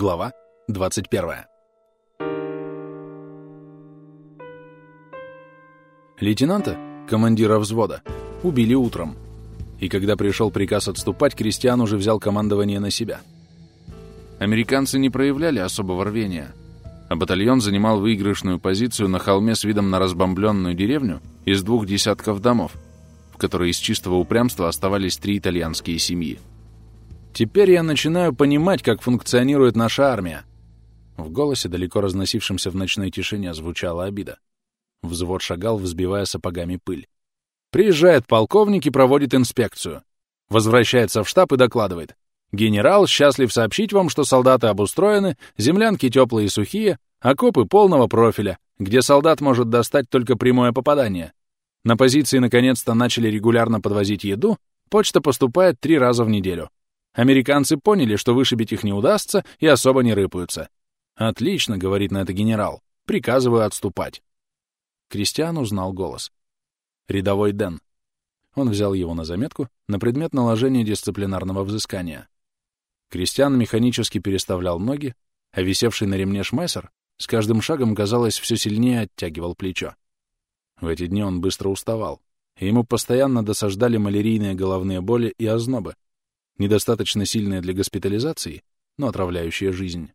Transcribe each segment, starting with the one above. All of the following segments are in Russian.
Глава 21. Лейтенанта, командира взвода, убили утром. И когда пришел приказ отступать, Кристиан уже взял командование на себя. Американцы не проявляли особого рвения, а батальон занимал выигрышную позицию на холме с видом на разбомбленную деревню из двух десятков домов, в которой из чистого упрямства оставались три итальянские семьи. Теперь я начинаю понимать, как функционирует наша армия. В голосе, далеко разносившемся в ночной тишине, звучала обида. Взвод шагал, взбивая сапогами пыль. Приезжает полковник и проводит инспекцию. Возвращается в штаб и докладывает. Генерал счастлив сообщить вам, что солдаты обустроены, землянки теплые и сухие, окопы полного профиля, где солдат может достать только прямое попадание. На позиции наконец-то начали регулярно подвозить еду, почта поступает три раза в неделю. Американцы поняли, что вышибить их не удастся, и особо не рыпаются. «Отлично», — говорит на это генерал. «Приказываю отступать». Кристиан узнал голос. Рядовой Дэн. Он взял его на заметку на предмет наложения дисциплинарного взыскания. Кристиан механически переставлял ноги, а висевший на ремне шмайсер с каждым шагом, казалось, все сильнее оттягивал плечо. В эти дни он быстро уставал, и ему постоянно досаждали малярийные головные боли и ознобы, недостаточно сильные для госпитализации, но отравляющие жизнь.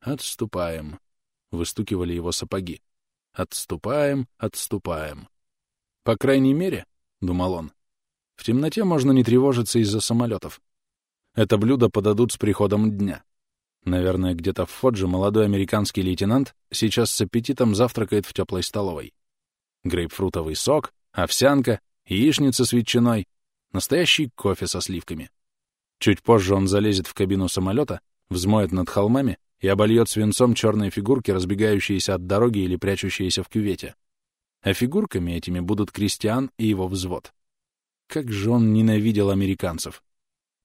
«Отступаем», — выстукивали его сапоги. «Отступаем, отступаем». «По крайней мере», — думал он, — «в темноте можно не тревожиться из-за самолетов. Это блюдо подадут с приходом дня. Наверное, где-то в Фодже молодой американский лейтенант сейчас с аппетитом завтракает в теплой столовой. Грейпфрутовый сок, овсянка, яичница с ветчиной, настоящий кофе со сливками. Чуть позже он залезет в кабину самолета, взмоет над холмами и обольет свинцом черные фигурки, разбегающиеся от дороги или прячущиеся в кювете. А фигурками этими будут Кристиан и его взвод. Как же он ненавидел американцев.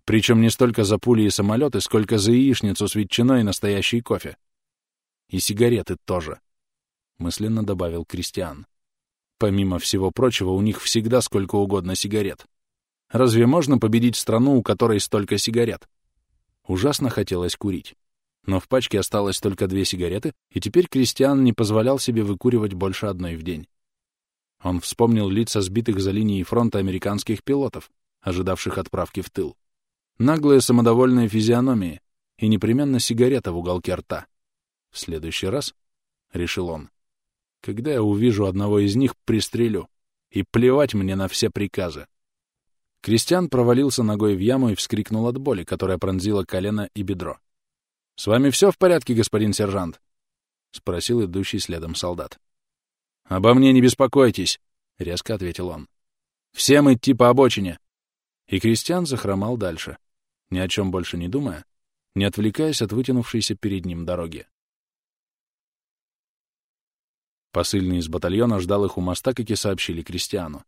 Причем не столько за пули и самолеты, сколько за яичницу с ветчиной и настоящий кофе. И сигареты тоже, — мысленно добавил Кристиан. Помимо всего прочего, у них всегда сколько угодно сигарет. Разве можно победить страну, у которой столько сигарет? Ужасно хотелось курить. Но в пачке осталось только две сигареты, и теперь Кристиан не позволял себе выкуривать больше одной в день. Он вспомнил лица сбитых за линией фронта американских пилотов, ожидавших отправки в тыл. Наглые самодовольные физиономии и непременно сигарета в уголке рта. В следующий раз, — решил он, — когда я увижу одного из них, пристрелю, и плевать мне на все приказы. Кристиан провалился ногой в яму и вскрикнул от боли, которая пронзила колено и бедро. — С вами все в порядке, господин сержант? — спросил идущий следом солдат. — Обо мне не беспокойтесь, — резко ответил он. — Всем идти по обочине. И Кристиан захромал дальше, ни о чем больше не думая, не отвлекаясь от вытянувшейся перед ним дороги. Посыльный из батальона ждал их у моста, как и сообщили Кристиану.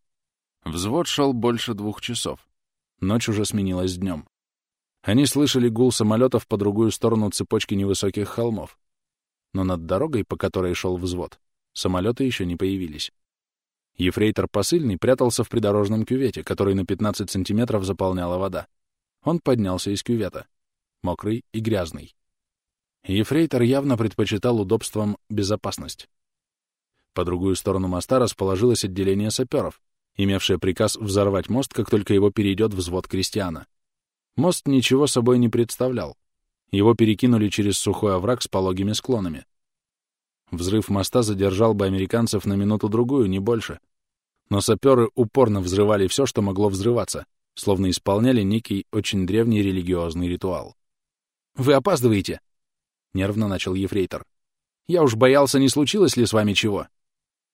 Взвод шел больше двух часов. Ночь уже сменилась днем. Они слышали гул самолетов по другую сторону цепочки невысоких холмов. Но над дорогой, по которой шел взвод, самолеты еще не появились. Ефрейтор посыльный прятался в придорожном кювете, который на 15 сантиметров заполняла вода. Он поднялся из кювета, мокрый и грязный. Ефрейтор явно предпочитал удобством безопасность. По другую сторону моста расположилось отделение саперов, имевшая приказ взорвать мост, как только его перейдет взвод крестьяна. Мост ничего собой не представлял. Его перекинули через сухой овраг с пологими склонами. Взрыв моста задержал бы американцев на минуту-другую, не больше. Но саперы упорно взрывали все, что могло взрываться, словно исполняли некий очень древний религиозный ритуал. «Вы опаздываете!» — нервно начал ефрейтор. «Я уж боялся, не случилось ли с вами чего?»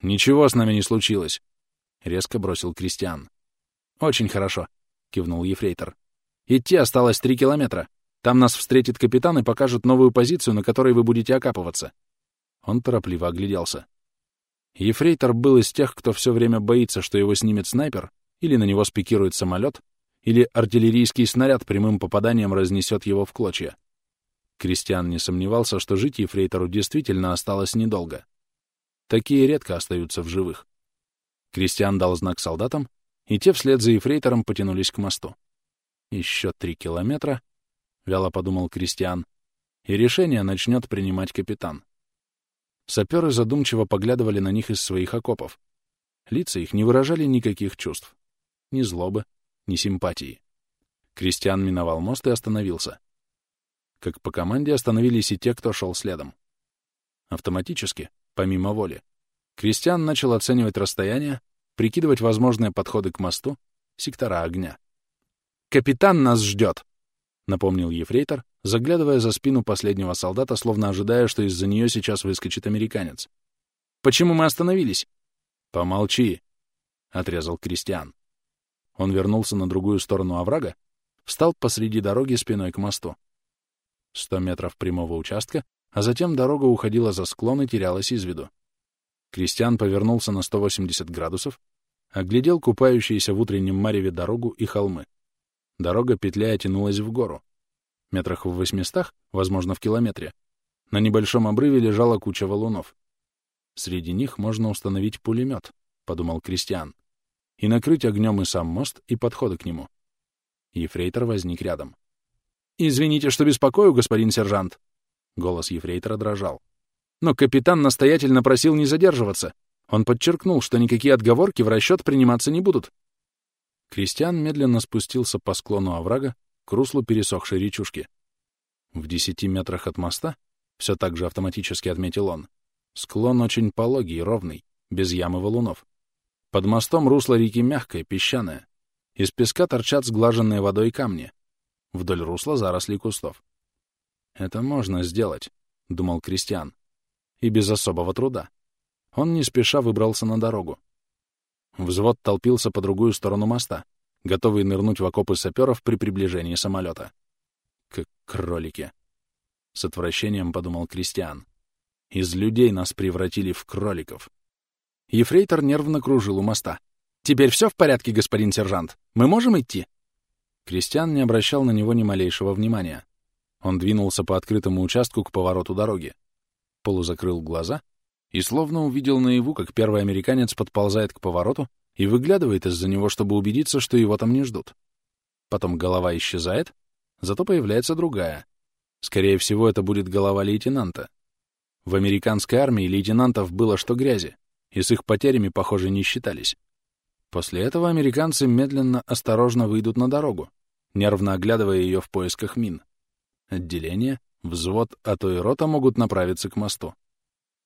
«Ничего с нами не случилось», — резко бросил Кристиан. «Очень хорошо», — кивнул Ефрейтор. «Идти осталось три километра. Там нас встретит капитан и покажет новую позицию, на которой вы будете окапываться». Он торопливо огляделся. Ефрейтор был из тех, кто все время боится, что его снимет снайпер, или на него спикирует самолет, или артиллерийский снаряд прямым попаданием разнесет его в клочья. Кристиан не сомневался, что жить Ефрейтору действительно осталось недолго. Такие редко остаются в живых. Кристиан дал знак солдатам, и те вслед за эфрейтором потянулись к мосту. Еще три километра, — вяло подумал Кристиан, и решение начнет принимать капитан. Саперы задумчиво поглядывали на них из своих окопов. Лица их не выражали никаких чувств. Ни злобы, ни симпатии. Кристиан миновал мост и остановился. Как по команде остановились и те, кто шел следом. Автоматически, помимо воли, Кристиан начал оценивать расстояние, прикидывать возможные подходы к мосту, сектора огня. «Капитан нас ждет!» — напомнил ефрейтор, заглядывая за спину последнего солдата, словно ожидая, что из-за нее сейчас выскочит американец. «Почему мы остановились?» «Помолчи!» — отрезал Кристиан. Он вернулся на другую сторону оврага, встал посреди дороги спиной к мосту. Сто метров прямого участка, а затем дорога уходила за склон и терялась из виду. Кристиан повернулся на 180 градусов, оглядел купающиеся в утреннем мареве дорогу и холмы. Дорога, петляя, тянулась в гору. Метрах в восьмистах, возможно, в километре, на небольшом обрыве лежала куча валунов. Среди них можно установить пулемет, — подумал Кристиан, — и накрыть огнем и сам мост, и подходы к нему. Ефрейтор возник рядом. «Извините, что беспокою, господин сержант!» Голос ефрейтора дрожал. «Но капитан настоятельно просил не задерживаться. Он подчеркнул, что никакие отговорки в расчет приниматься не будут. Кристиан медленно спустился по склону оврага к руслу пересохшей речушки. В десяти метрах от моста, все так же автоматически отметил он, склон очень пологий и ровный, без ямы валунов. Под мостом русло реки мягкое, песчаное. Из песка торчат сглаженные водой камни. Вдоль русла заросли кустов. «Это можно сделать», — думал Кристиан. «И без особого труда». Он не спеша выбрался на дорогу. Взвод толпился по другую сторону моста, готовый нырнуть в окопы саперов при приближении самолета. Как кролики. С отвращением подумал Кристиан. Из людей нас превратили в кроликов. Ефрейтор нервно кружил у моста. «Теперь все в порядке, господин сержант? Мы можем идти?» Кристиан не обращал на него ни малейшего внимания. Он двинулся по открытому участку к повороту дороги. Полузакрыл глаза и словно увидел наяву, как первый американец подползает к повороту и выглядывает из-за него, чтобы убедиться, что его там не ждут. Потом голова исчезает, зато появляется другая. Скорее всего, это будет голова лейтенанта. В американской армии лейтенантов было что грязи, и с их потерями, похоже, не считались. После этого американцы медленно, осторожно выйдут на дорогу, нервно оглядывая ее в поисках мин. Отделение, взвод, а то и рота могут направиться к мосту.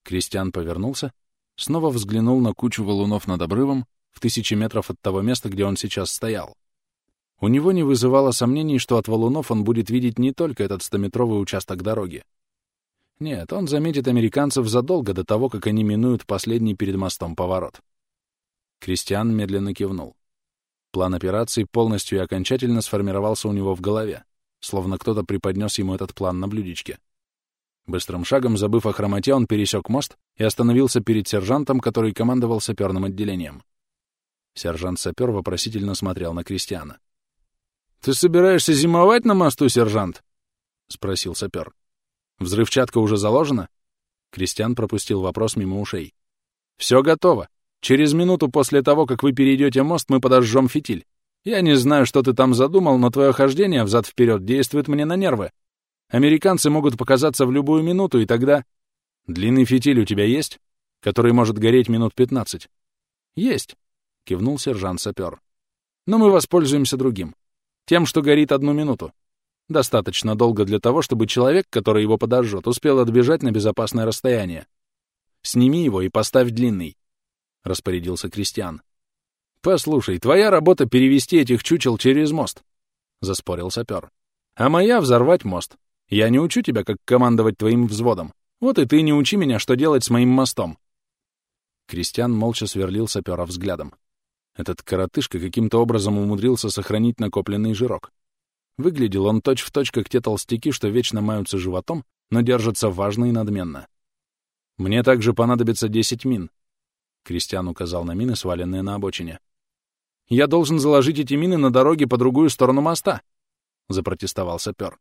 Кристиан повернулся, снова взглянул на кучу валунов над обрывом в тысячи метров от того места, где он сейчас стоял. У него не вызывало сомнений, что от валунов он будет видеть не только этот стометровый участок дороги. Нет, он заметит американцев задолго до того, как они минуют последний перед мостом поворот. Кристиан медленно кивнул. План операции полностью и окончательно сформировался у него в голове, словно кто-то преподнес ему этот план на блюдечке. Быстрым шагом, забыв о хромоте, он пересек мост и остановился перед сержантом, который командовал саперным отделением. Сержант-сапер вопросительно смотрел на Кристиана. «Ты собираешься зимовать на мосту, сержант?» — спросил сапер. «Взрывчатка уже заложена?» Кристиан пропустил вопрос мимо ушей. «Все готово. Через минуту после того, как вы перейдете мост, мы подожжем фитиль. Я не знаю, что ты там задумал, но твое хождение взад-вперед действует мне на нервы. Американцы могут показаться в любую минуту, и тогда... Длинный фитиль у тебя есть? Который может гореть минут пятнадцать? Есть, — кивнул сержант-сапер. Но мы воспользуемся другим. Тем, что горит одну минуту. Достаточно долго для того, чтобы человек, который его подожжет, успел отбежать на безопасное расстояние. Сними его и поставь длинный, — распорядился Кристиан. «Послушай, твоя работа — перевести этих чучел через мост», — заспорил сапер. «А моя — взорвать мост. Я не учу тебя, как командовать твоим взводом. Вот и ты не учи меня, что делать с моим мостом. Кристиан молча сверлил сапера взглядом. Этот коротышка каким-то образом умудрился сохранить накопленный жирок. Выглядел он точь-в-точь, точь, как те толстяки, что вечно маются животом, но держатся важно и надменно. «Мне также понадобится десять мин», — Кристиан указал на мины, сваленные на обочине. «Я должен заложить эти мины на дороге по другую сторону моста», — запротестовал сапер.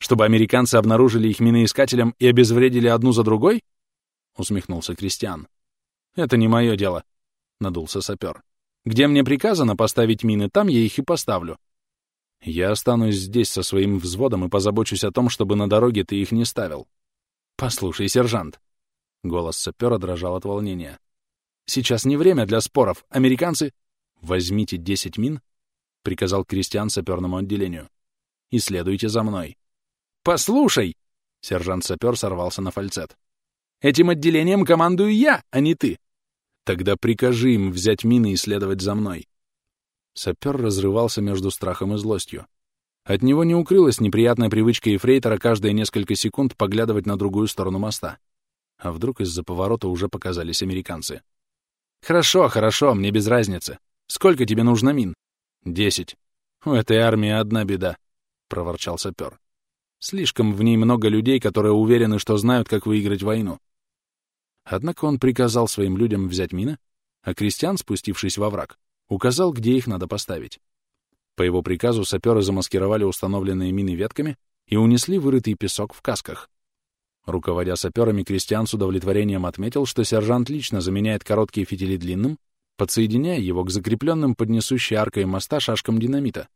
Чтобы американцы обнаружили их миноискателем и обезвредили одну за другой? Усмехнулся Кристиан. Это не мое дело, надулся сапер. Где мне приказано поставить мины, там я их и поставлю. Я останусь здесь со своим взводом и позабочусь о том, чтобы на дороге ты их не ставил. Послушай, сержант. Голос сапера дрожал от волнения. Сейчас не время для споров. Американцы... Возьмите 10 мин, приказал Кристиан саперному отделению. И следуйте за мной. Послушай! Сержант-сапер сорвался на фальцет. Этим отделением командую я, а не ты. Тогда прикажи им взять мины и следовать за мной. Сапер разрывался между страхом и злостью. От него не укрылась неприятная привычка Ефрейтора каждые несколько секунд поглядывать на другую сторону моста. А вдруг из-за поворота уже показались американцы. «Хорошо, хорошо, мне без разницы. Сколько тебе нужно мин?» «Десять. У этой армии одна беда», — проворчал сапер. «Слишком в ней много людей, которые уверены, что знают, как выиграть войну». Однако он приказал своим людям взять мины, а крестьян, спустившись во враг, указал, где их надо поставить. По его приказу саперы замаскировали установленные мины ветками и унесли вырытый песок в касках. Руководя саперами, Кристиан с удовлетворением отметил, что сержант лично заменяет короткие фитили длинным, подсоединяя его к закрепленным под несущей аркой моста шашкам динамита,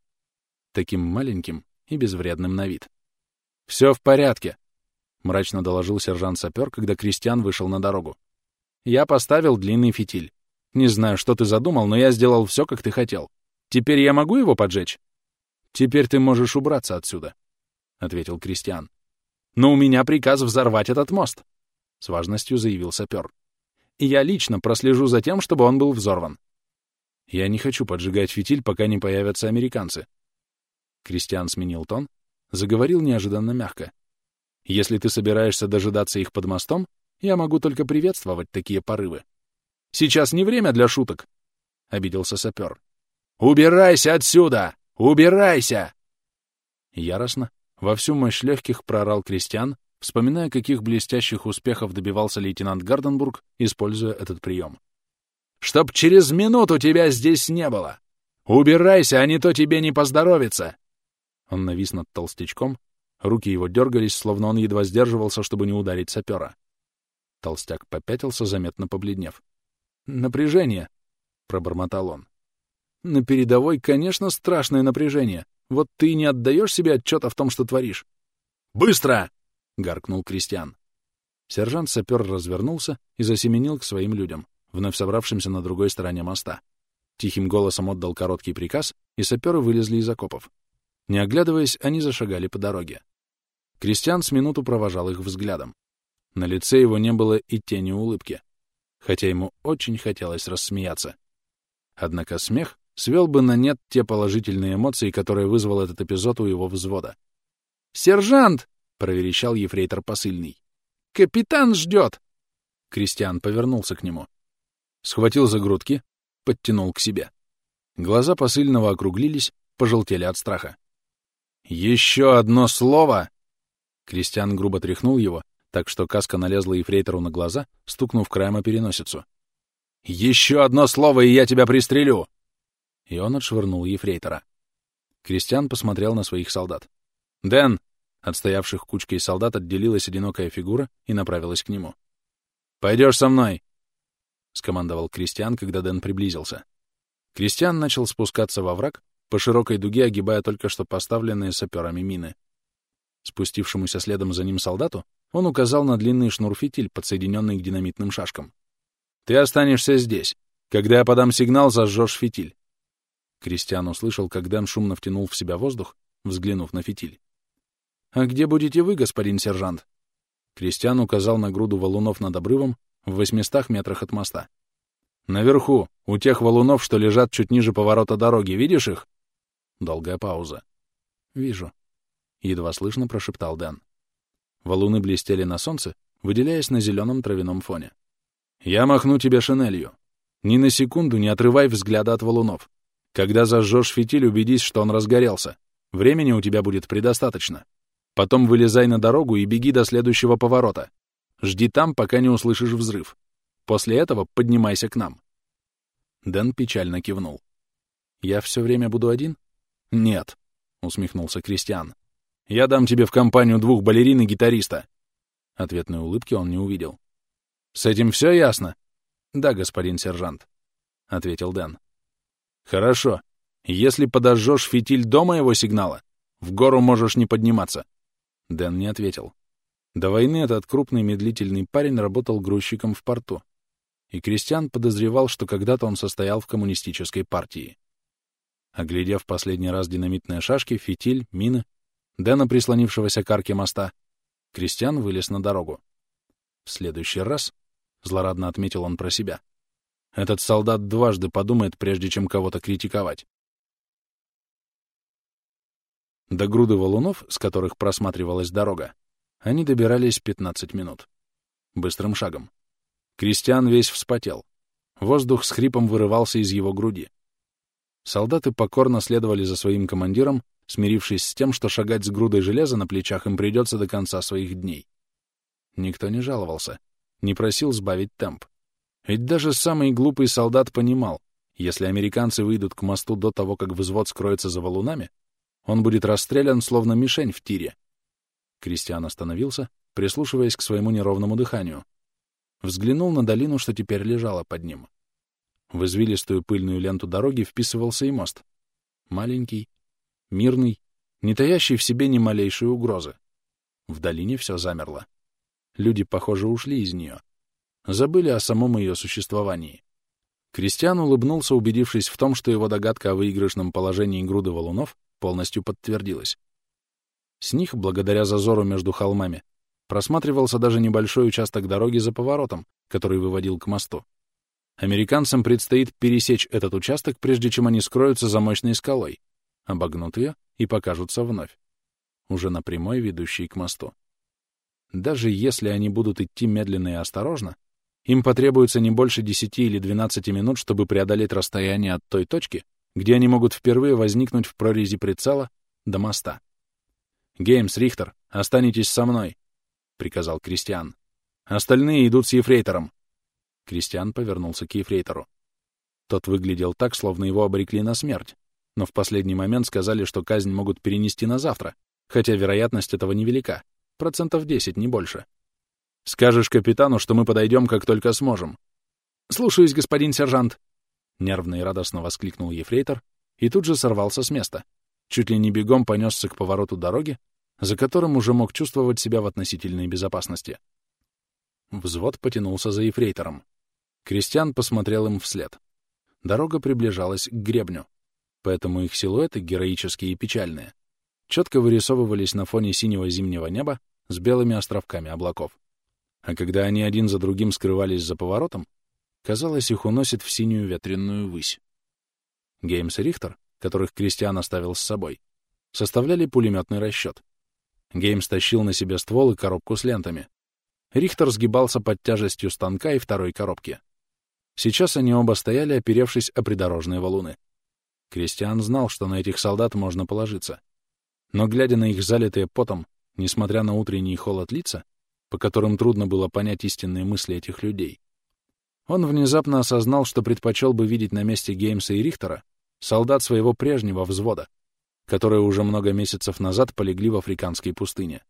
таким маленьким и безвредным на вид. «Все в порядке», — мрачно доложил сержант-сапер, когда Кристиан вышел на дорогу. «Я поставил длинный фитиль. Не знаю, что ты задумал, но я сделал все, как ты хотел. Теперь я могу его поджечь? Теперь ты можешь убраться отсюда, — ответил Кристиан. Но у меня приказ взорвать этот мост, — с важностью заявил сапер. И я лично прослежу за тем, чтобы он был взорван. Я не хочу поджигать фитиль, пока не появятся американцы. Кристиан сменил тон, заговорил неожиданно мягко. Если ты собираешься дожидаться их под мостом, я могу только приветствовать такие порывы. Сейчас не время для шуток, — обиделся сапер. «Убирайся отсюда! Убирайся!» Яростно, во всю мощь легких прорал крестьян, вспоминая, каких блестящих успехов добивался лейтенант Гарденбург, используя этот прием. «Чтоб через минуту тебя здесь не было! Убирайся, а не то тебе не поздоровится!» Он навис над толстячком, руки его дергались, словно он едва сдерживался, чтобы не ударить сапера. Толстяк попятился, заметно побледнев. «Напряжение!» — пробормотал он. «На передовой, конечно, страшное напряжение. Вот ты не отдаешь себе отчета в том, что творишь». «Быстро!» — гаркнул Кристиан. Сержант-сапер развернулся и засеменил к своим людям, вновь собравшимся на другой стороне моста. Тихим голосом отдал короткий приказ, и саперы вылезли из окопов. Не оглядываясь, они зашагали по дороге. Кристиан с минуту провожал их взглядом. На лице его не было и тени улыбки хотя ему очень хотелось рассмеяться. Однако смех свел бы на нет те положительные эмоции, которые вызвал этот эпизод у его взвода. «Сержант!» — проверещал ефрейтор посыльный. «Капитан ждет!» Кристиан повернулся к нему. Схватил за грудки, подтянул к себе. Глаза посыльного округлились, пожелтели от страха. «Еще одно слово!» Кристиан грубо тряхнул его, так что каска налезла ефрейтору на глаза, стукнув краем о переносицу. «Еще одно слово, и я тебя пристрелю!» И он отшвырнул ефрейтора. Кристиан посмотрел на своих солдат. «Дэн!» Отстоявших кучкой солдат отделилась одинокая фигура и направилась к нему. «Пойдешь со мной!» — скомандовал Кристиан, когда Дэн приблизился. Кристиан начал спускаться во враг, по широкой дуге огибая только что поставленные саперами мины. Спустившемуся следом за ним солдату он указал на длинный шнур-фитиль, подсоединенный к динамитным шашкам. «Ты останешься здесь. Когда я подам сигнал, зажжешь фитиль». Кристиан услышал, как Дэн шумно втянул в себя воздух, взглянув на фитиль. «А где будете вы, господин сержант?» Кристиан указал на груду валунов над обрывом в восьмистах метрах от моста. «Наверху, у тех валунов, что лежат чуть ниже поворота дороги, видишь их?» Долгая пауза. «Вижу», — едва слышно прошептал Дэн. Валуны блестели на солнце, выделяясь на зеленом травяном фоне. «Я махну тебе шинелью. Ни на секунду не отрывай взгляда от валунов. Когда зажжешь фитиль, убедись, что он разгорелся. Времени у тебя будет предостаточно. Потом вылезай на дорогу и беги до следующего поворота. Жди там, пока не услышишь взрыв. После этого поднимайся к нам». Дэн печально кивнул. «Я все время буду один?» «Нет», — усмехнулся Кристиан. Я дам тебе в компанию двух балерин и гитариста. Ответной улыбки он не увидел. С этим все ясно? Да, господин сержант, ответил Дэн. Хорошо. Если подожжешь фитиль до моего сигнала, в гору можешь не подниматься. Дэн не ответил. До войны этот крупный медлительный парень работал грузчиком в порту. И Кристиан подозревал, что когда-то он состоял в коммунистической партии. Оглядев последний раз динамитные шашки, фитиль, мины, Дэна, прислонившегося к арке моста, Кристиан вылез на дорогу. В следующий раз, — злорадно отметил он про себя, — этот солдат дважды подумает, прежде чем кого-то критиковать. До груды валунов, с которых просматривалась дорога, они добирались 15 минут. Быстрым шагом. Кристиан весь вспотел. Воздух с хрипом вырывался из его груди. Солдаты покорно следовали за своим командиром, смирившись с тем, что шагать с грудой железа на плечах им придется до конца своих дней. Никто не жаловался, не просил сбавить темп. Ведь даже самый глупый солдат понимал, если американцы выйдут к мосту до того, как взвод скроется за валунами, он будет расстрелян, словно мишень в тире. Кристиан остановился, прислушиваясь к своему неровному дыханию. Взглянул на долину, что теперь лежала под ним. В извилистую пыльную ленту дороги вписывался и мост. Маленький, мирный, не таящий в себе ни малейшей угрозы. В долине все замерло. Люди, похоже, ушли из нее. Забыли о самом ее существовании. Кристиан улыбнулся, убедившись в том, что его догадка о выигрышном положении груды валунов полностью подтвердилась. С них, благодаря зазору между холмами, просматривался даже небольшой участок дороги за поворотом, который выводил к мосту. Американцам предстоит пересечь этот участок, прежде чем они скроются за мощной скалой, обогнут ее и покажутся вновь, уже на прямой, ведущей к мосту. Даже если они будут идти медленно и осторожно, им потребуется не больше 10 или 12 минут, чтобы преодолеть расстояние от той точки, где они могут впервые возникнуть в прорези прицела до моста. «Геймс, Рихтер, останетесь со мной», — приказал Кристиан. «Остальные идут с Ефрейтором». Кристиан повернулся к Ефрейтору. Тот выглядел так, словно его обрекли на смерть, но в последний момент сказали, что казнь могут перенести на завтра, хотя вероятность этого невелика, процентов 10, не больше. «Скажешь капитану, что мы подойдем, как только сможем». «Слушаюсь, господин сержант», — нервно и радостно воскликнул ефрейтор и тут же сорвался с места. Чуть ли не бегом понесся к повороту дороги, за которым уже мог чувствовать себя в относительной безопасности. Взвод потянулся за ефрейтором. Кристиан посмотрел им вслед. Дорога приближалась к гребню поэтому их силуэты, героические и печальные, четко вырисовывались на фоне синего зимнего неба с белыми островками облаков. А когда они один за другим скрывались за поворотом, казалось, их уносит в синюю ветренную высь. Геймс и Рихтер, которых Кристиан оставил с собой, составляли пулеметный расчет. Геймс тащил на себе ствол и коробку с лентами. Рихтер сгибался под тяжестью станка и второй коробки. Сейчас они оба стояли, оперевшись о придорожные валуны. Кристиан знал, что на этих солдат можно положиться. Но, глядя на их залитые потом, несмотря на утренний холод лица, по которым трудно было понять истинные мысли этих людей, он внезапно осознал, что предпочел бы видеть на месте Геймса и Рихтера солдат своего прежнего взвода, которые уже много месяцев назад полегли в африканской пустыне.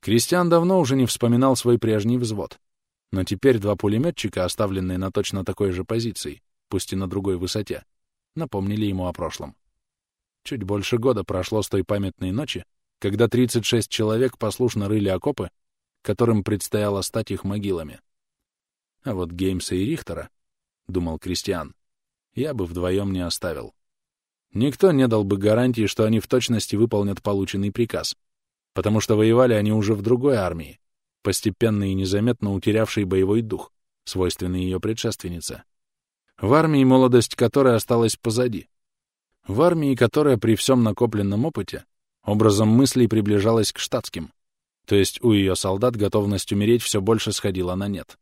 Кристиан давно уже не вспоминал свой прежний взвод, но теперь два пулеметчика, оставленные на точно такой же позиции, пусть и на другой высоте, напомнили ему о прошлом. Чуть больше года прошло с той памятной ночи, когда 36 человек послушно рыли окопы, которым предстояло стать их могилами. А вот Геймса и Рихтера, — думал Кристиан, — я бы вдвоем не оставил. Никто не дал бы гарантии, что они в точности выполнят полученный приказ, потому что воевали они уже в другой армии, постепенно и незаметно утерявшей боевой дух, свойственный ее предшественнице. В армии, молодость которой осталась позади. В армии, которая при всем накопленном опыте образом мыслей приближалась к штатским. То есть у ее солдат готовность умереть все больше сходила на нет.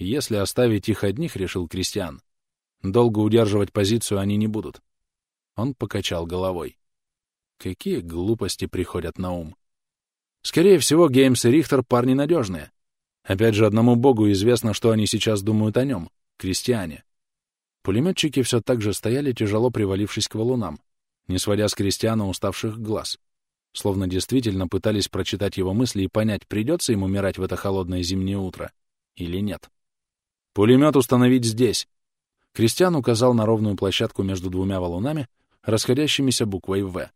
Если оставить их одних, решил Кристиан, долго удерживать позицию они не будут. Он покачал головой. Какие глупости приходят на ум. Скорее всего, Геймс и Рихтер парни надежные. Опять же, одному богу известно, что они сейчас думают о нем, крестьяне. Пулеметчики все так же стояли, тяжело привалившись к валунам, не сводя с крестьяна уставших глаз, словно действительно пытались прочитать его мысли и понять, придется ему умирать в это холодное зимнее утро или нет. «Пулемет установить здесь!» Кристиан указал на ровную площадку между двумя валунами, расходящимися буквой «В».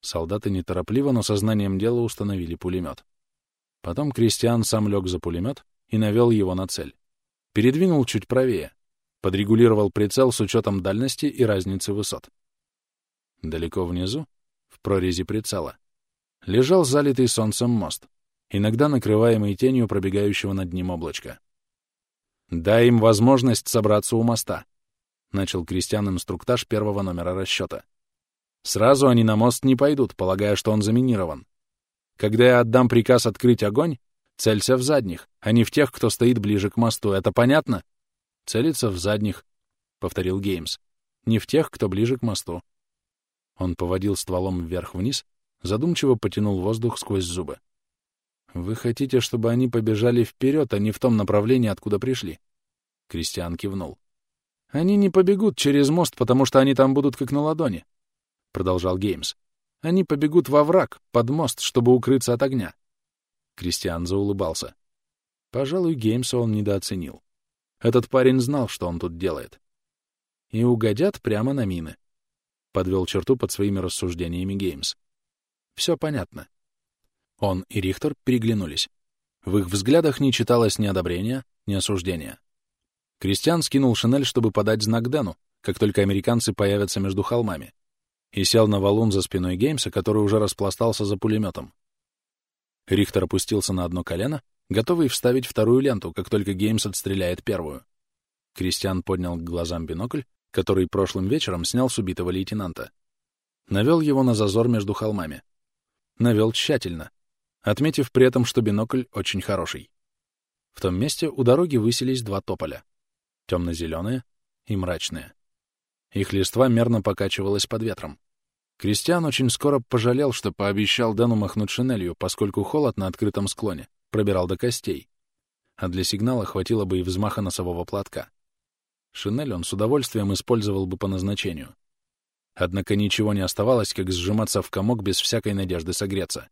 Солдаты неторопливо, но сознанием дела установили пулемет. Потом Кристиан сам лег за пулемет и навел его на цель. Передвинул чуть правее, подрегулировал прицел с учетом дальности и разницы высот. Далеко внизу, в прорези прицела, лежал залитый солнцем мост, иногда накрываемый тенью пробегающего над ним облачка. «Дай им возможность собраться у моста», — начал Кристиан инструктаж первого номера расчета. «Сразу они на мост не пойдут, полагая, что он заминирован. Когда я отдам приказ открыть огонь, целься в задних, а не в тех, кто стоит ближе к мосту. Это понятно?» «Целиться в задних», — повторил Геймс. «Не в тех, кто ближе к мосту». Он поводил стволом вверх-вниз, задумчиво потянул воздух сквозь зубы. «Вы хотите, чтобы они побежали вперед, а не в том направлении, откуда пришли?» Кристиан кивнул. «Они не побегут через мост, потому что они там будут как на ладони», — продолжал Геймс. «Они побегут во враг, под мост, чтобы укрыться от огня». Кристиан заулыбался. Пожалуй, Геймса он недооценил. Этот парень знал, что он тут делает. И угодят прямо на мины. Подвел черту под своими рассуждениями Геймс. Все понятно. Он и Рихтер переглянулись. В их взглядах не читалось ни одобрения, ни осуждения. Кристиан скинул шинель, чтобы подать знак Дэну, как только американцы появятся между холмами, и сел на валун за спиной Геймса, который уже распластался за пулеметом. Рихтер опустился на одно колено, готовый вставить вторую ленту, как только Геймс отстреляет первую. Кристиан поднял к глазам бинокль, который прошлым вечером снял с убитого лейтенанта. Навел его на зазор между холмами. Навел тщательно, отметив при этом, что бинокль очень хороший. В том месте у дороги высились два тополя. Темно-зеленые и мрачные. Их листва мерно покачивалась под ветром. Кристиан очень скоро пожалел, что пообещал Дэну махнуть шинелью, поскольку холод на открытом склоне пробирал до костей, а для сигнала хватило бы и взмаха носового платка. Шинель он с удовольствием использовал бы по назначению. Однако ничего не оставалось, как сжиматься в комок без всякой надежды согреться.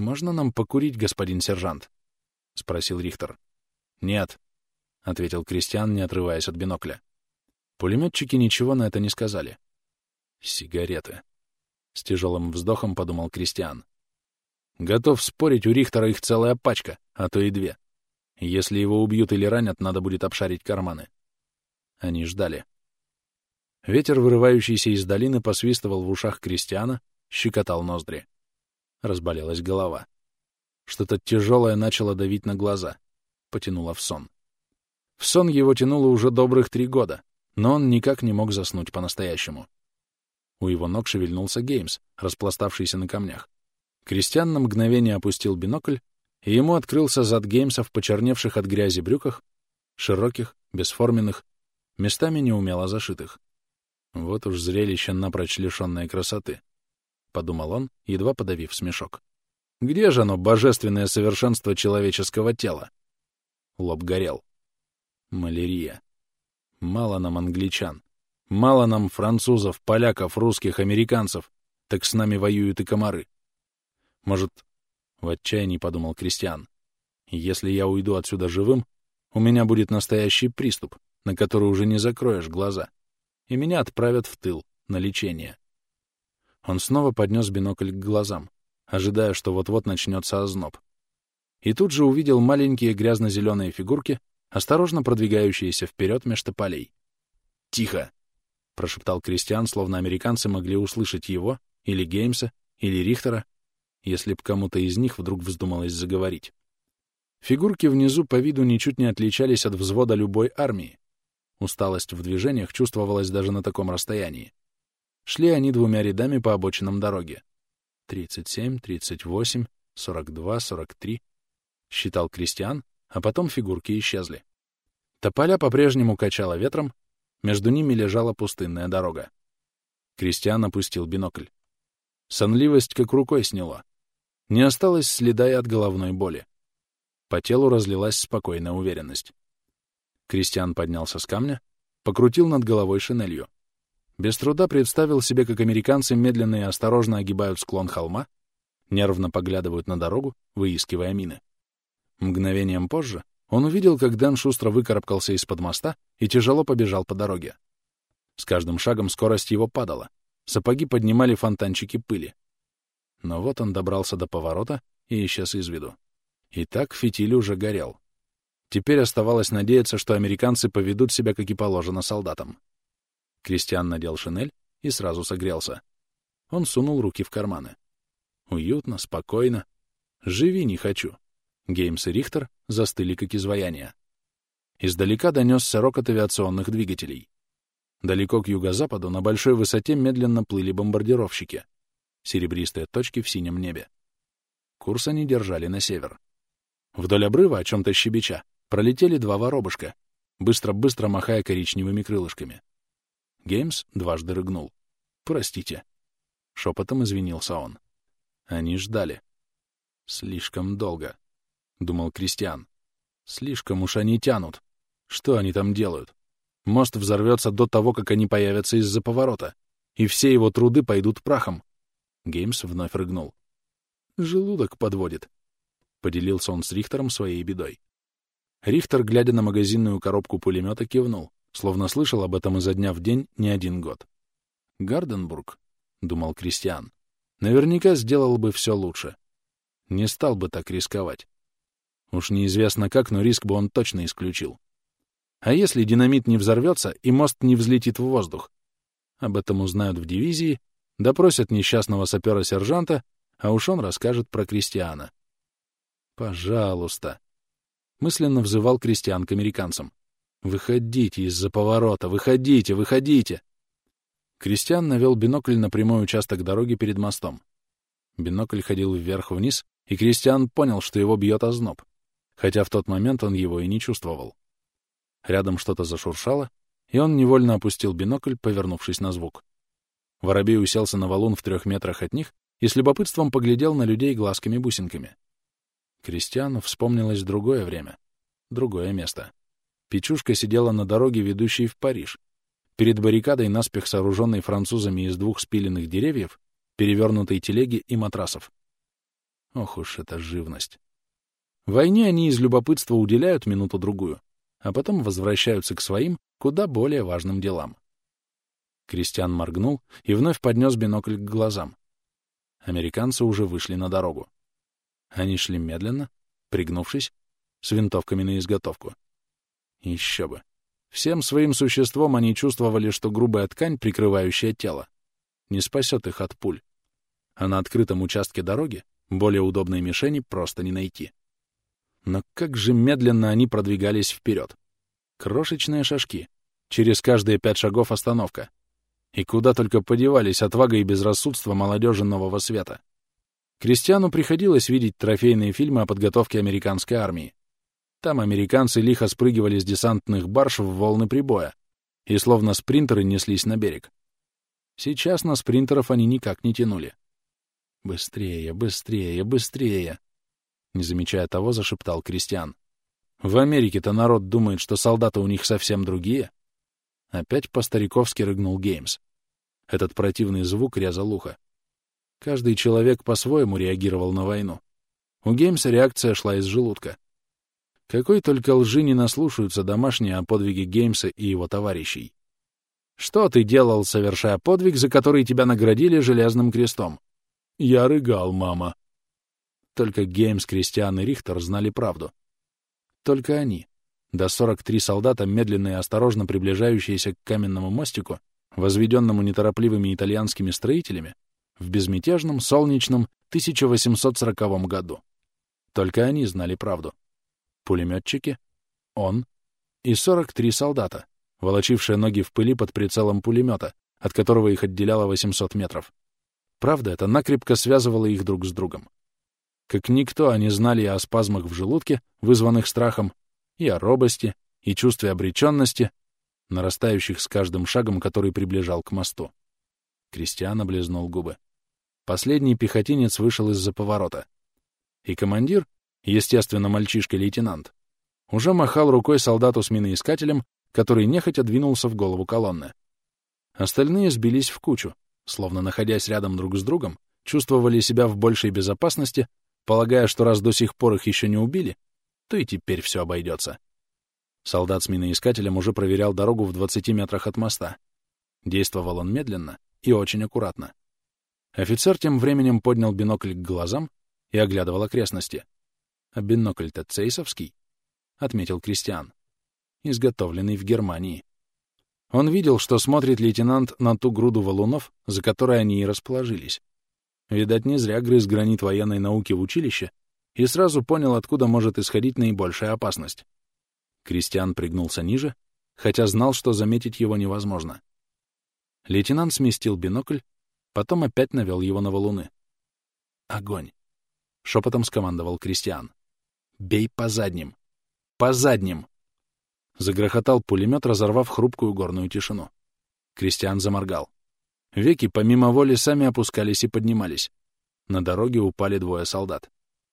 «Можно нам покурить, господин сержант?» — спросил Рихтер. «Нет», — ответил Кристиан, не отрываясь от бинокля. Пулеметчики ничего на это не сказали. «Сигареты», — с тяжелым вздохом подумал Кристиан. «Готов спорить, у Рихтера их целая пачка, а то и две. Если его убьют или ранят, надо будет обшарить карманы». Они ждали. Ветер, вырывающийся из долины, посвистывал в ушах Кристиана, щекотал ноздри. Разболелась голова. Что-то тяжелое начало давить на глаза. Потянуло в сон. В сон его тянуло уже добрых три года, но он никак не мог заснуть по-настоящему. У его ног шевельнулся Геймс, распластавшийся на камнях. Кристиан на мгновение опустил бинокль, и ему открылся зад Геймса в почерневших от грязи брюках, широких, бесформенных, местами неумело зашитых. Вот уж зрелище напрочь лишённое красоты. — подумал он, едва подавив смешок. «Где же оно, божественное совершенство человеческого тела?» Лоб горел. Малярия. Мало нам англичан. Мало нам французов, поляков, русских, американцев. Так с нами воюют и комары. Может, в отчаянии подумал Кристиан, если я уйду отсюда живым, у меня будет настоящий приступ, на который уже не закроешь глаза, и меня отправят в тыл на лечение. Он снова поднес бинокль к глазам, ожидая, что вот-вот начнется озноб. И тут же увидел маленькие грязно-зеленые фигурки, осторожно продвигающиеся вперед меж тополей. «Тихо!» — прошептал Кристиан, словно американцы могли услышать его, или Геймса, или Рихтера, если б кому-то из них вдруг вздумалось заговорить. Фигурки внизу по виду ничуть не отличались от взвода любой армии. Усталость в движениях чувствовалась даже на таком расстоянии. Шли они двумя рядами по обочинам дороги. Тридцать семь, тридцать восемь, сорок два, сорок три. Считал Кристиан, а потом фигурки исчезли. Тополя по-прежнему качала ветром, между ними лежала пустынная дорога. Кристиан опустил бинокль. Сонливость как рукой сняло. Не осталось следа и от головной боли. По телу разлилась спокойная уверенность. Кристиан поднялся с камня, покрутил над головой шинелью. Без труда представил себе, как американцы медленно и осторожно огибают склон холма, нервно поглядывают на дорогу, выискивая мины. Мгновением позже он увидел, как Дэн шустро выкарабкался из-под моста и тяжело побежал по дороге. С каждым шагом скорость его падала, сапоги поднимали фонтанчики пыли. Но вот он добрался до поворота и исчез из виду. И так фитиль уже горел. Теперь оставалось надеяться, что американцы поведут себя, как и положено, солдатам. Кристиан надел шинель и сразу согрелся. Он сунул руки в карманы. Уютно, спокойно. Живи не хочу. Геймс и Рихтер застыли, как изваяния. Издалека донесся рокот авиационных двигателей. Далеко к юго-западу на большой высоте медленно плыли бомбардировщики. Серебристые точки в синем небе. Курс они держали на север. Вдоль обрыва, о чем-то щебеча, пролетели два воробушка, быстро-быстро махая коричневыми крылышками. Геймс дважды рыгнул. «Простите». Шепотом извинился он. Они ждали. Слишком долго, — думал Кристиан. Слишком уж они тянут. Что они там делают? Мост взорвется до того, как они появятся из-за поворота, и все его труды пойдут прахом. Геймс вновь рыгнул. «Желудок подводит», — поделился он с Рихтером своей бедой. Рихтер, глядя на магазинную коробку пулемета, кивнул, словно слышал об этом изо дня в день не один год. «Гарденбург», — думал Кристиан, — «наверняка сделал бы все лучше. Не стал бы так рисковать. Уж неизвестно как, но риск бы он точно исключил. А если динамит не взорвется и мост не взлетит в воздух? Об этом узнают в дивизии, допросят несчастного сапера-сержанта, а уж он расскажет про Кристиана. «Пожалуйста!» — мысленно взывал Кристиан к американцам. «Выходите из-за поворота! Выходите! Выходите!» Кристиан навел бинокль на прямой участок дороги перед мостом. Бинокль ходил вверх-вниз, и Кристиан понял, что его бьет озноб, хотя в тот момент он его и не чувствовал. Рядом что-то зашуршало, и он невольно опустил бинокль, повернувшись на звук. Воробей уселся на валун в трех метрах от них и с любопытством поглядел на людей глазками-бусинками. Кристиану вспомнилось другое время, другое место. Печушка сидела на дороге, ведущей в Париж. Перед баррикадой, наспех сооруженной французами из двух спиленных деревьев, перевернутой телеги и матрасов. Ох уж эта живность. В войне они из любопытства уделяют минуту-другую, а потом возвращаются к своим, куда более важным делам. Кристиан моргнул и вновь поднес бинокль к глазам. Американцы уже вышли на дорогу. Они шли медленно, пригнувшись, с винтовками на изготовку. Еще бы. Всем своим существом они чувствовали, что грубая ткань, прикрывающая тело, не спасет их от пуль. А на открытом участке дороги более удобной мишени просто не найти. Но как же медленно они продвигались вперед. Крошечные шажки. Через каждые пять шагов остановка. И куда только подевались отвага и безрассудство молодежи нового света. Кристиану приходилось видеть трофейные фильмы о подготовке американской армии. Там американцы лихо спрыгивали с десантных барж в волны прибоя и словно спринтеры неслись на берег. Сейчас на спринтеров они никак не тянули. «Быстрее, быстрее, быстрее!» Не замечая того, зашептал Кристиан. «В Америке-то народ думает, что солдаты у них совсем другие». Опять по-стариковски рыгнул Геймс. Этот противный звук резал ухо. Каждый человек по-своему реагировал на войну. У Геймса реакция шла из желудка. Какой только лжи не наслушаются домашние о подвиге Геймса и его товарищей. Что ты делал, совершая подвиг, за который тебя наградили железным крестом? Я рыгал, мама. Только Геймс, Кристиан и Рихтер знали правду. Только они, до 43 солдата, медленно и осторожно приближающиеся к каменному мостику, возведенному неторопливыми итальянскими строителями, в безмятежном, солнечном 1840 году. Только они знали правду. Пулеметчики, он и 43 солдата, волочившие ноги в пыли под прицелом пулемета, от которого их отделяло 800 метров. Правда, это накрепко связывало их друг с другом. Как никто они знали о спазмах в желудке, вызванных страхом, и о робости, и чувстве обреченности, нарастающих с каждым шагом, который приближал к мосту. Кристиан облизнул губы. Последний пехотинец вышел из-за поворота. И командир, естественно, мальчишка-лейтенант, уже махал рукой солдату с миноискателем, который нехотя двинулся в голову колонны. Остальные сбились в кучу, словно находясь рядом друг с другом, чувствовали себя в большей безопасности полагая, что раз до сих пор их еще не убили, то и теперь все обойдется. Солдат с миноискателем уже проверял дорогу в 20 метрах от моста. Действовал он медленно, и очень аккуратно. Офицер тем временем поднял бинокль к глазам и оглядывал окрестности. А бинокль-то цейсовский, — отметил Кристиан, — изготовленный в Германии. Он видел, что смотрит лейтенант на ту груду валунов, за которой они и расположились. Видать, не зря грыз гранит военной науки в училище и сразу понял, откуда может исходить наибольшая опасность. Кристиан пригнулся ниже, хотя знал, что заметить его невозможно. Лейтенант сместил бинокль, потом опять навел его на валуны. «Огонь!» — шепотом скомандовал Кристиан. «Бей по задним! По задним!» Загрохотал пулемет, разорвав хрупкую горную тишину. Кристиан заморгал. Веки помимо воли сами опускались и поднимались. На дороге упали двое солдат.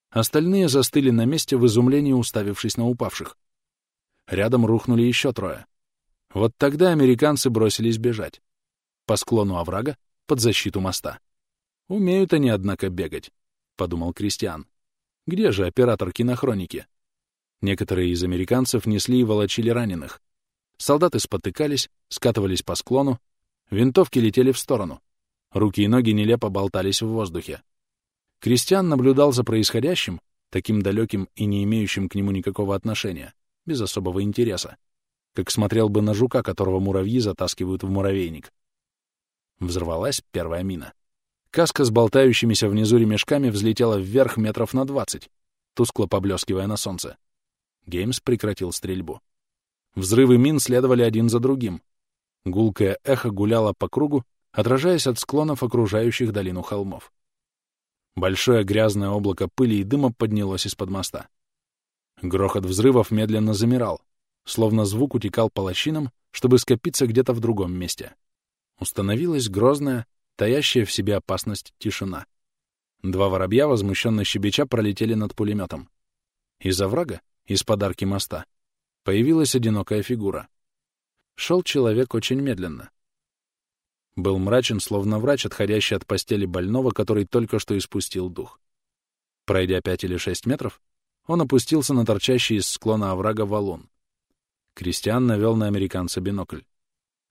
Остальные застыли на месте в изумлении, уставившись на упавших. Рядом рухнули еще трое. Вот тогда американцы бросились бежать. По склону оврага, под защиту моста. Умеют они, однако, бегать, — подумал Кристиан. Где же оператор кинохроники? Некоторые из американцев несли и волочили раненых. Солдаты спотыкались, скатывались по склону, винтовки летели в сторону. Руки и ноги нелепо болтались в воздухе. Кристиан наблюдал за происходящим, таким далеким и не имеющим к нему никакого отношения, без особого интереса, как смотрел бы на жука, которого муравьи затаскивают в муравейник. Взорвалась первая мина. Каска с болтающимися внизу ремешками взлетела вверх метров на двадцать, тускло поблескивая на солнце. Геймс прекратил стрельбу. Взрывы мин следовали один за другим. Гулкое эхо гуляло по кругу, отражаясь от склонов окружающих долину холмов. Большое грязное облако пыли и дыма поднялось из-под моста. Грохот взрывов медленно замирал, словно звук утекал по лощинам, чтобы скопиться где-то в другом месте. Установилась грозная, таящая в себе опасность тишина. Два воробья, возмущенно щебеча, пролетели над пулеметом. Из оврага из подарки моста, появилась одинокая фигура. Шел человек очень медленно. Был мрачен, словно врач, отходящий от постели больного, который только что испустил дух. Пройдя пять или шесть метров, он опустился на торчащий из склона оврага валун. Кристиан навел на американца бинокль.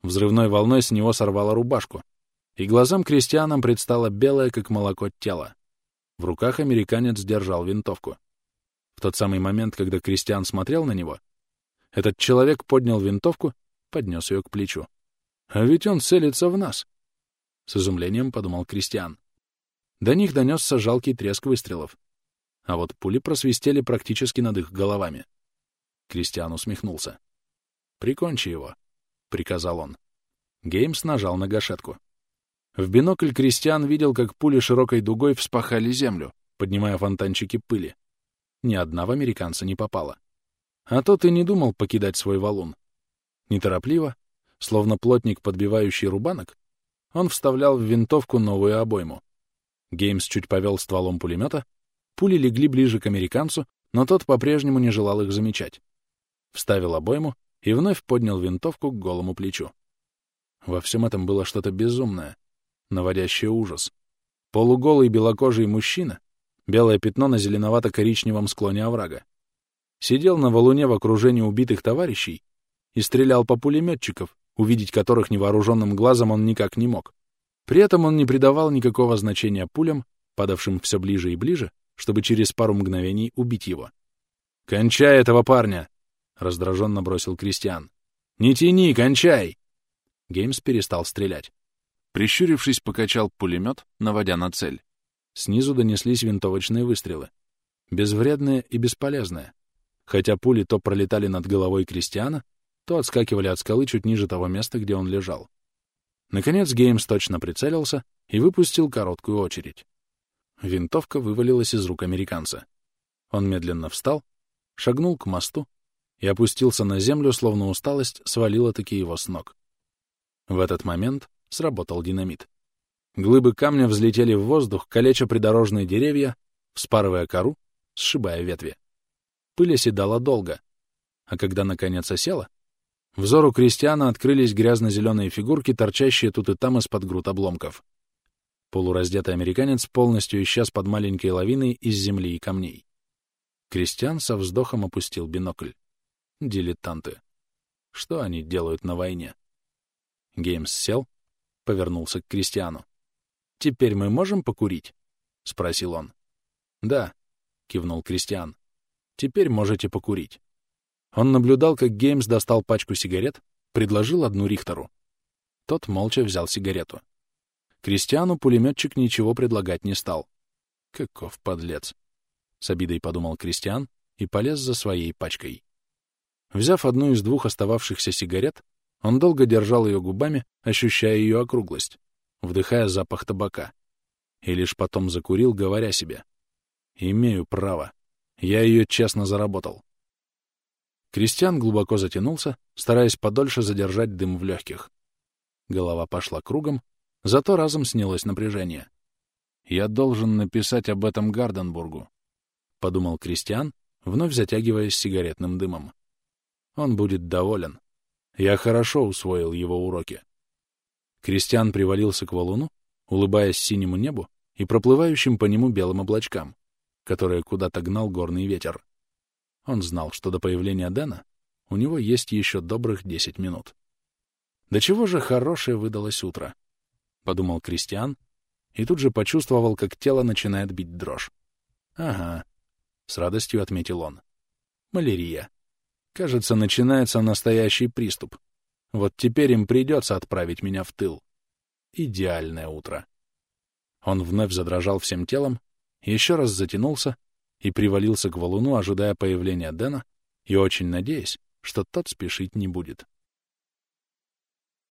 Взрывной волной с него сорвало рубашку, и глазам крестьянам предстало белое, как молоко, тело. В руках американец держал винтовку. В тот самый момент, когда Кристиан смотрел на него, этот человек поднял винтовку, поднес ее к плечу. «А ведь он целится в нас!» С изумлением подумал Кристиан. До них донесся жалкий треск выстрелов. А вот пули просвистели практически над их головами. Кристиан усмехнулся. «Прикончи его», — приказал он. Геймс нажал на гашетку. В бинокль Кристиан видел, как пули широкой дугой вспахали землю, поднимая фонтанчики пыли ни одна в американца не попала. А тот и не думал покидать свой валун. Неторопливо, словно плотник, подбивающий рубанок, он вставлял в винтовку новую обойму. Геймс чуть повел стволом пулемета, пули легли ближе к американцу, но тот по-прежнему не желал их замечать. Вставил обойму и вновь поднял винтовку к голому плечу. Во всем этом было что-то безумное, наводящее ужас. Полуголый белокожий мужчина, белое пятно на зеленовато-коричневом склоне оврага. Сидел на валуне в окружении убитых товарищей и стрелял по пулеметчиков, увидеть которых невооруженным глазом он никак не мог. При этом он не придавал никакого значения пулям, падавшим все ближе и ближе, чтобы через пару мгновений убить его. «Кончай этого парня!» — раздраженно бросил Кристиан. «Не тяни, кончай!» Геймс перестал стрелять. Прищурившись, покачал пулемет, наводя на цель. Снизу донеслись винтовочные выстрелы. Безвредные и бесполезные. Хотя пули то пролетали над головой Кристиана, то отскакивали от скалы чуть ниже того места, где он лежал. Наконец Геймс точно прицелился и выпустил короткую очередь. Винтовка вывалилась из рук американца. Он медленно встал, шагнул к мосту и опустился на землю, словно усталость свалила-таки его с ног. В этот момент сработал динамит. Глыбы камня взлетели в воздух, калеча придорожные деревья, вспарывая кору, сшибая ветви. Пыль оседала долго, а когда наконец осела, взору крестьяна открылись грязно-зеленые фигурки, торчащие тут и там из-под груд обломков. Полураздетый американец полностью исчез под маленькой лавиной из земли и камней. Кристиан со вздохом опустил бинокль. Дилетанты. Что они делают на войне? Геймс сел, повернулся к Кристиану. «Теперь мы можем покурить?» — спросил он. «Да», — кивнул Кристиан. «Теперь можете покурить». Он наблюдал, как Геймс достал пачку сигарет, предложил одну Рихтеру. Тот молча взял сигарету. Кристиану пулеметчик ничего предлагать не стал. Каков подлец! С обидой подумал Кристиан и полез за своей пачкой. Взяв одну из двух остававшихся сигарет, он долго держал ее губами, ощущая ее округлость, вдыхая запах табака. И лишь потом закурил, говоря себе. «Имею право. Я ее честно заработал». Кристиан глубоко затянулся, стараясь подольше задержать дым в легких. Голова пошла кругом, зато разом снялось напряжение. «Я должен написать об этом Гарденбургу», — подумал Кристиан, вновь затягиваясь сигаретным дымом. «Он будет доволен. Я хорошо усвоил его уроки». Кристиан привалился к валуну, улыбаясь синему небу и проплывающим по нему белым облачкам, которые куда-то гнал горный ветер. Он знал, что до появления Дэна у него есть еще добрых десять минут. «Да чего же хорошее выдалось утро?» — подумал Кристиан, и тут же почувствовал, как тело начинает бить дрожь. «Ага», — с радостью отметил он. «Малярия. Кажется, начинается настоящий приступ. Вот теперь им придется отправить меня в тыл. Идеальное утро». Он вновь задрожал всем телом, еще раз затянулся и привалился к валуну, ожидая появления Дэна и очень надеясь, что тот спешить не будет.